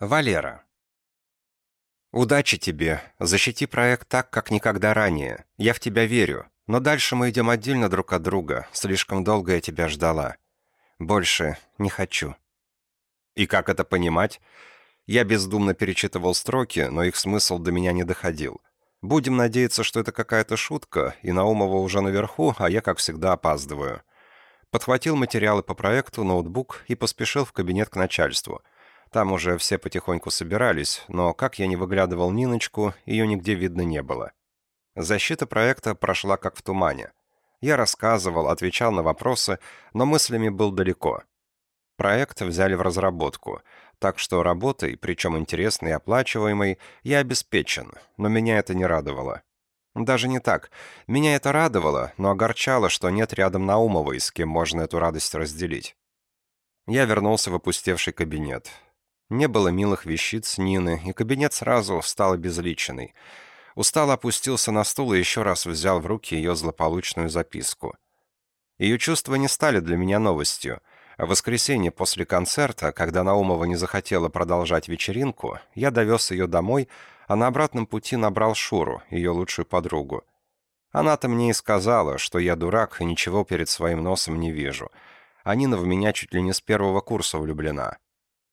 Валера. Удачи тебе. Защити проект так, как никогда ранее. Я в тебя верю. Но дальше мы идем отдельно друг от друга. Слишком долго я тебя ждала. Больше не хочу. И как это понимать? Я бездумно перечитывал строки, но их смысл до меня не доходил. Будем надеяться, что это какая-то шутка, и Наумова уже наверху, а я, как всегда, опаздываю. Подхватил материалы по проекту, ноутбук и поспешил в кабинет к начальству – там уже все потихоньку собирались, но как я не выглядывал Ниночку, ее нигде видно не было. Защита проекта прошла как в тумане. Я рассказывал, отвечал на вопросы, но мыслями был далеко. Проект взяли в разработку, так что работой, причем интересной и оплачиваемой, я обеспечен, но меня это не радовало. Даже не так. Меня это радовало, но огорчало, что нет рядом Наумовой, с кем можно эту радость разделить. Я вернулся в опустевший кабинет. Не было милых вещиц Нины, и кабинет сразу стал обезличенный. Устало опустился на стул и еще раз взял в руки ее злополучную записку. Ее чувства не стали для меня новостью. В воскресенье после концерта, когда Наумова не захотела продолжать вечеринку, я довез ее домой, а на обратном пути набрал Шуру, ее лучшую подругу. Она-то мне и сказала, что я дурак и ничего перед своим носом не вижу. А Нина в меня чуть ли не с первого курса влюблена.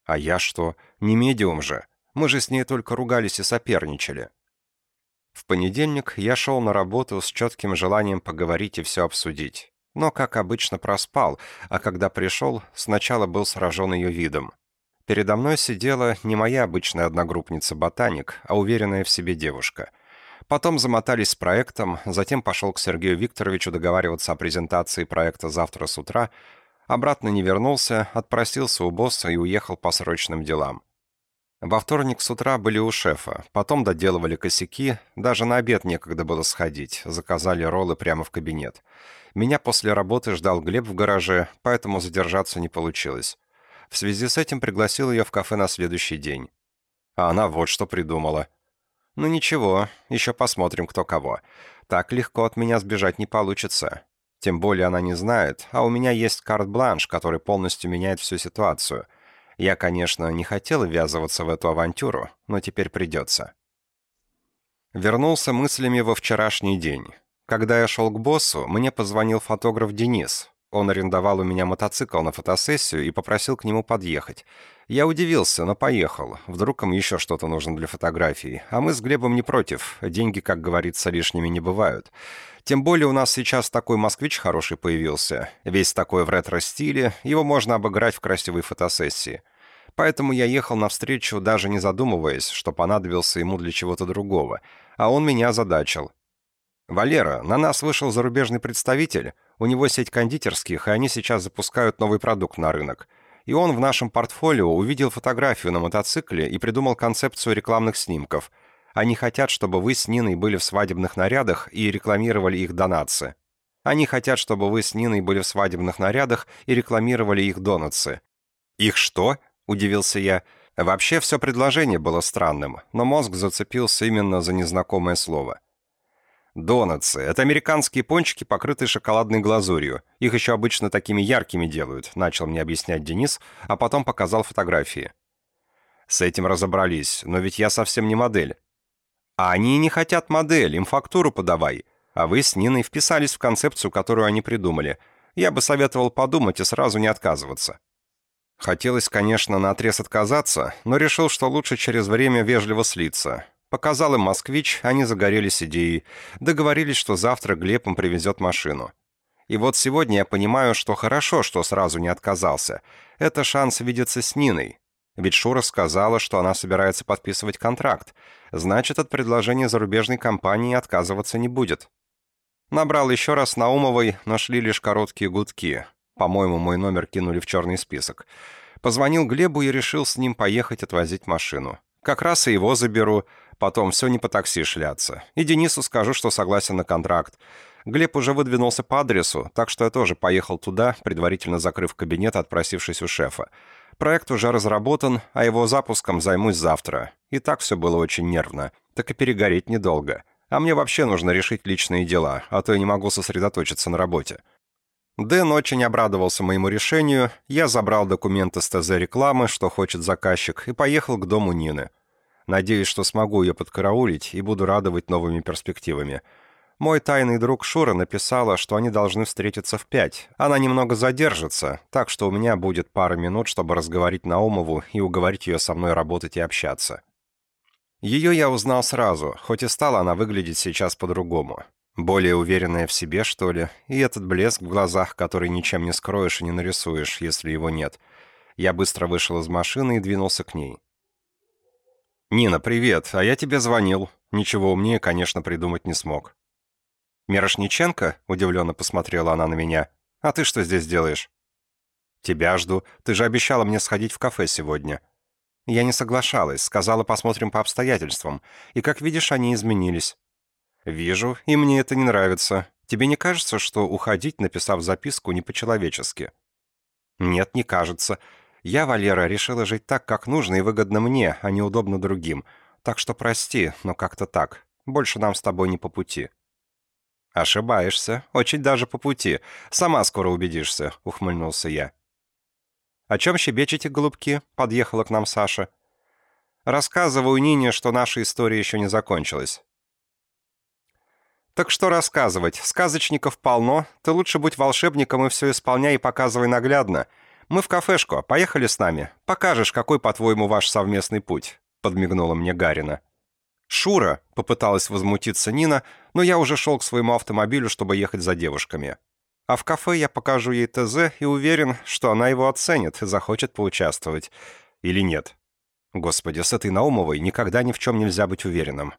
А я что? Не медиум же. Мы же с ней только ругались и соперничали. В понедельник я шел на работу с четким желанием поговорить и все обсудить. Но, как обычно, проспал, а когда пришел, сначала был сражен ее видом. Передо мной сидела не моя обычная одногруппница-ботаник, а уверенная в себе девушка. Потом замотались с проектом, затем пошел к Сергею Викторовичу договариваться о презентации проекта завтра с утра, Обратно не вернулся, отпросился у босса и уехал по срочным делам. Во вторник с утра были у шефа, потом доделывали косяки, даже на обед некогда было сходить, заказали роллы прямо в кабинет. Меня после работы ждал Глеб в гараже, поэтому задержаться не получилось. В связи с этим пригласил ее в кафе на следующий день. А она вот что придумала. «Ну ничего, еще посмотрим, кто кого. Так легко от меня сбежать не получится. Тем более она не знает, а у меня есть карт-бланш, который полностью меняет всю ситуацию. Я, конечно, не хотел ввязываться в эту авантюру, но теперь придется. Вернулся мыслями во вчерашний день. Когда я шел к боссу, мне позвонил фотограф Денис. Он арендовал у меня мотоцикл на фотосессию и попросил к нему подъехать. Я удивился, но поехал. Вдруг им еще что-то нужно для фотографий. А мы с Глебом не против. Деньги, как говорится, лишними не бывают. Тем более у нас сейчас такой москвич хороший появился. Весь такой в ретро-стиле. Его можно обыграть в красивой фотосессии. Поэтому я ехал навстречу, даже не задумываясь, что понадобился ему для чего-то другого. А он меня задачил. «Валера, на нас вышел зарубежный представитель. У него сеть кондитерских, и они сейчас запускают новый продукт на рынок. И он в нашем портфолио увидел фотографию на мотоцикле и придумал концепцию рекламных снимков. Они хотят, чтобы вы с Ниной были в свадебных нарядах и рекламировали их донатсы. Они хотят, чтобы вы с Ниной были в свадебных нарядах и рекламировали их донатсы. «Их что?» – удивился я. Вообще все предложение было странным, но мозг зацепился именно за незнакомое слово – «Донатсы. Это американские пончики, покрытые шоколадной глазурью. Их еще обычно такими яркими делают», — начал мне объяснять Денис, а потом показал фотографии. «С этим разобрались, но ведь я совсем не модель». «А они не хотят модель, им фактуру подавай. А вы с Ниной вписались в концепцию, которую они придумали. Я бы советовал подумать и сразу не отказываться». Хотелось, конечно, наотрез отказаться, но решил, что лучше через время вежливо слиться. Показал им москвич, они загорелись идеей. Договорились, что завтра Глеб им привезет машину. И вот сегодня я понимаю, что хорошо, что сразу не отказался. Это шанс видеться с Ниной. Ведь Шура сказала, что она собирается подписывать контракт. Значит, от предложения зарубежной компании отказываться не будет. Набрал еще раз Наумовой, нашли лишь короткие гудки. По-моему, мой номер кинули в черный список. Позвонил Глебу и решил с ним поехать отвозить машину. Как раз и его заберу. Потом все не по такси шляться. И Денису скажу, что согласен на контракт. Глеб уже выдвинулся по адресу, так что я тоже поехал туда, предварительно закрыв кабинет, отпросившись у шефа. Проект уже разработан, а его запуском займусь завтра. И так все было очень нервно. Так и перегореть недолго. А мне вообще нужно решить личные дела, а то я не могу сосредоточиться на работе. Дэн очень обрадовался моему решению, я забрал документы с ТЗ-рекламы, что хочет заказчик, и поехал к дому Нины. Надеюсь, что смогу ее подкараулить и буду радовать новыми перспективами. Мой тайный друг Шура написала, что они должны встретиться в пять. Она немного задержится, так что у меня будет пара минут, чтобы разговорить Наумову и уговорить ее со мной работать и общаться. Ее я узнал сразу, хоть и стала она выглядеть сейчас по-другому. Более уверенная в себе, что ли, и этот блеск в глазах, который ничем не скроешь и не нарисуешь, если его нет. Я быстро вышел из машины и двинулся к ней. «Нина, привет, а я тебе звонил. Ничего умнее, конечно, придумать не смог». «Мирошниченко?» — удивленно посмотрела она на меня. «А ты что здесь делаешь?» «Тебя жду. Ты же обещала мне сходить в кафе сегодня». Я не соглашалась, сказала, посмотрим по обстоятельствам. И, как видишь, они изменились. «Вижу, и мне это не нравится. Тебе не кажется, что уходить, написав записку, не по-человечески?» «Нет, не кажется. Я, Валера, решила жить так, как нужно и выгодно мне, а не удобно другим. Так что прости, но как-то так. Больше нам с тобой не по пути». «Ошибаешься. Очень даже по пути. Сама скоро убедишься», — ухмыльнулся я. «О чем щебечете, голубки?» — подъехала к нам Саша. «Рассказываю Нине, что наша история еще не закончилась». «Так что рассказывать? Сказочников полно. Ты лучше будь волшебником и все исполняй и показывай наглядно. Мы в кафешку. Поехали с нами. Покажешь, какой, по-твоему, ваш совместный путь», — подмигнула мне Гарина. «Шура!» — попыталась возмутиться Нина, но я уже шел к своему автомобилю, чтобы ехать за девушками. А в кафе я покажу ей ТЗ и уверен, что она его оценит и захочет поучаствовать. Или нет. Господи, с этой Наумовой никогда ни в чем нельзя быть уверенным.